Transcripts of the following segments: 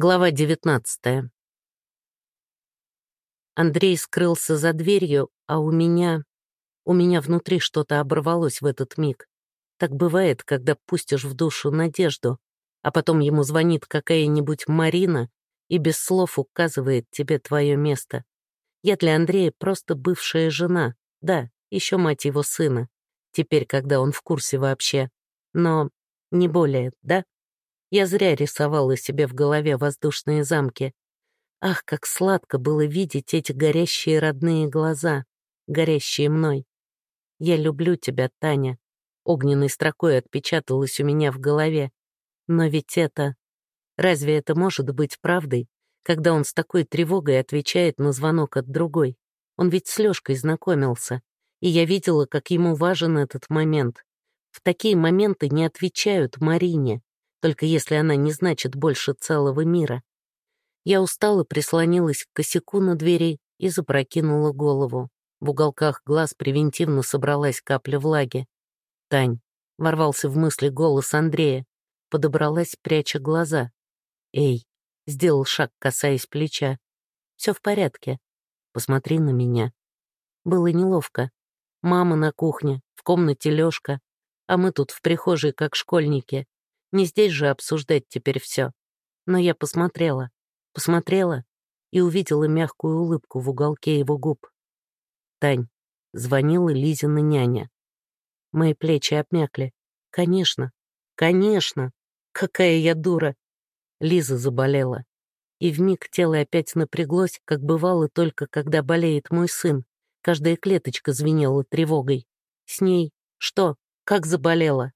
Глава 19 Андрей скрылся за дверью, а у меня... У меня внутри что-то оборвалось в этот миг. Так бывает, когда пустишь в душу надежду, а потом ему звонит какая-нибудь Марина и без слов указывает тебе твое место. Я для Андрея просто бывшая жена, да, еще мать его сына, теперь, когда он в курсе вообще. Но не более, да? Я зря рисовала себе в голове воздушные замки. Ах, как сладко было видеть эти горящие родные глаза, горящие мной. Я люблю тебя, Таня. Огненной строкой отпечаталось у меня в голове. Но ведь это... Разве это может быть правдой, когда он с такой тревогой отвечает на звонок от другой? Он ведь с Лёшкой знакомился, и я видела, как ему важен этот момент. В такие моменты не отвечают Марине, только если она не значит больше целого мира. Я устала, прислонилась к косяку на двери и запрокинула голову. В уголках глаз превентивно собралась капля влаги. «Тань», — ворвался в мысли голос Андрея, подобралась, пряча глаза. «Эй», — сделал шаг, касаясь плеча. «Все в порядке. Посмотри на меня». Было неловко. Мама на кухне, в комнате Лёшка, а мы тут в прихожей, как школьники. Не здесь же обсуждать теперь все. Но я посмотрела, посмотрела и увидела мягкую улыбку в уголке его губ. «Тань», — звонила Лизина няня. Мои плечи обмякли. «Конечно, конечно! Какая я дура!» Лиза заболела. И вмиг тело опять напряглось, как бывало только, когда болеет мой сын. Каждая клеточка звенела тревогой. С ней что? Как заболела?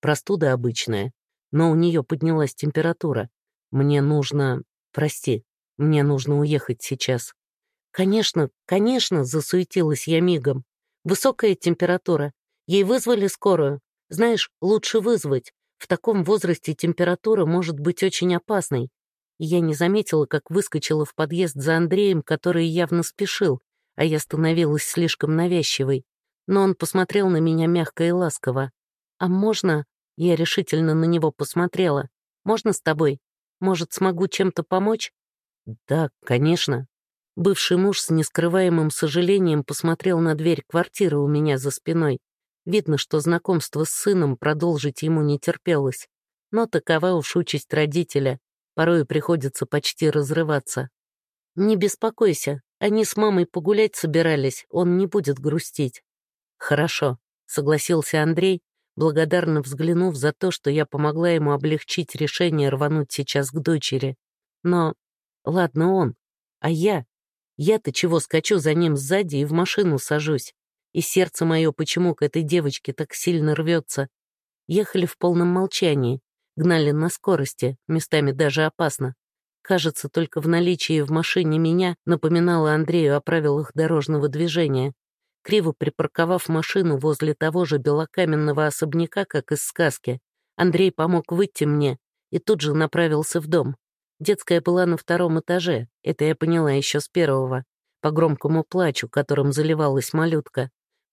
Простуда обычная но у нее поднялась температура. Мне нужно... Прости, мне нужно уехать сейчас. Конечно, конечно, засуетилась я мигом. Высокая температура. Ей вызвали скорую. Знаешь, лучше вызвать. В таком возрасте температура может быть очень опасной. я не заметила, как выскочила в подъезд за Андреем, который явно спешил, а я становилась слишком навязчивой. Но он посмотрел на меня мягко и ласково. «А можно...» Я решительно на него посмотрела. «Можно с тобой? Может, смогу чем-то помочь?» «Да, конечно». Бывший муж с нескрываемым сожалением посмотрел на дверь квартиры у меня за спиной. Видно, что знакомство с сыном продолжить ему не терпелось. Но такова уж участь родителя. Порой приходится почти разрываться. «Не беспокойся, они с мамой погулять собирались, он не будет грустить». «Хорошо», — согласился Андрей, благодарно взглянув за то, что я помогла ему облегчить решение рвануть сейчас к дочери. Но ладно он, а я? Я-то чего скачу за ним сзади и в машину сажусь? И сердце мое почему к этой девочке так сильно рвется? Ехали в полном молчании, гнали на скорости, местами даже опасно. Кажется, только в наличии в машине меня напоминало Андрею о правилах дорожного движения. Криво припарковав машину возле того же белокаменного особняка, как из сказки, Андрей помог выйти мне и тут же направился в дом. Детская была на втором этаже, это я поняла еще с первого, по громкому плачу, которым заливалась малютка.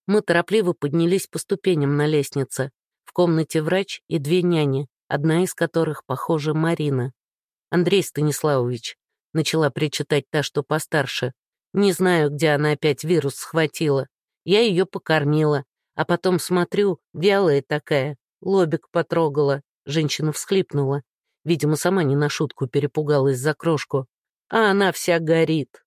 Мы торопливо поднялись по ступеням на лестнице. В комнате врач и две няни, одна из которых, похоже, Марина. «Андрей Станиславович», — начала причитать та, что постарше. «Не знаю, где она опять вирус схватила. Я ее покормила, а потом смотрю, вялая такая, лобик потрогала. Женщина всхлипнула. Видимо, сама не на шутку перепугалась за крошку. А она вся горит.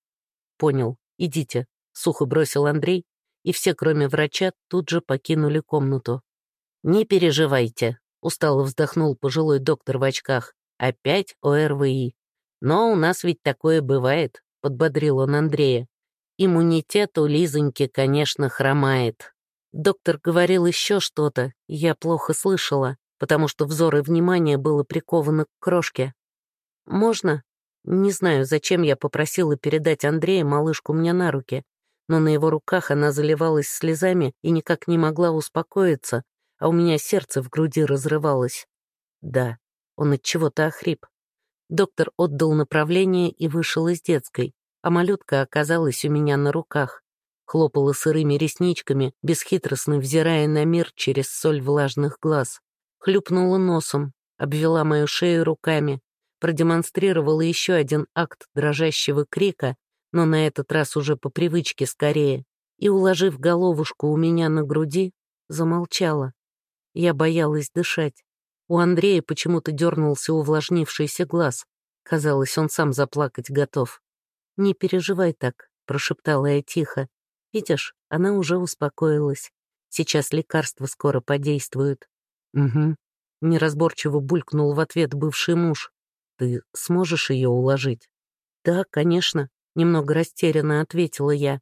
Понял, идите, сухо бросил Андрей, и все, кроме врача, тут же покинули комнату. «Не переживайте», — устало вздохнул пожилой доктор в очках. «Опять ОРВИ. Но у нас ведь такое бывает», — подбодрил он Андрея. Иммунитет у Лизоньки, конечно, хромает. Доктор говорил еще что-то, я плохо слышала, потому что взор и внимание было приковано к крошке. «Можно?» Не знаю, зачем я попросила передать Андрея малышку мне на руки, но на его руках она заливалась слезами и никак не могла успокоиться, а у меня сердце в груди разрывалось. Да, он от чего-то охрип. Доктор отдал направление и вышел из детской а малютка оказалась у меня на руках. Хлопала сырыми ресничками, бесхитростно взирая на мир через соль влажных глаз. Хлюпнула носом, обвела мою шею руками, продемонстрировала еще один акт дрожащего крика, но на этот раз уже по привычке скорее, и, уложив головушку у меня на груди, замолчала. Я боялась дышать. У Андрея почему-то дернулся увлажнившийся глаз. Казалось, он сам заплакать готов. «Не переживай так», — прошептала я тихо. «Видишь, она уже успокоилась. Сейчас лекарства скоро подействуют». «Угу», — неразборчиво булькнул в ответ бывший муж. «Ты сможешь ее уложить?» «Да, конечно», — немного растерянно ответила я.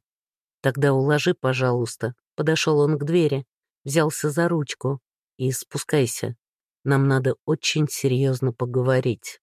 «Тогда уложи, пожалуйста». Подошел он к двери, взялся за ручку. «И спускайся. Нам надо очень серьезно поговорить».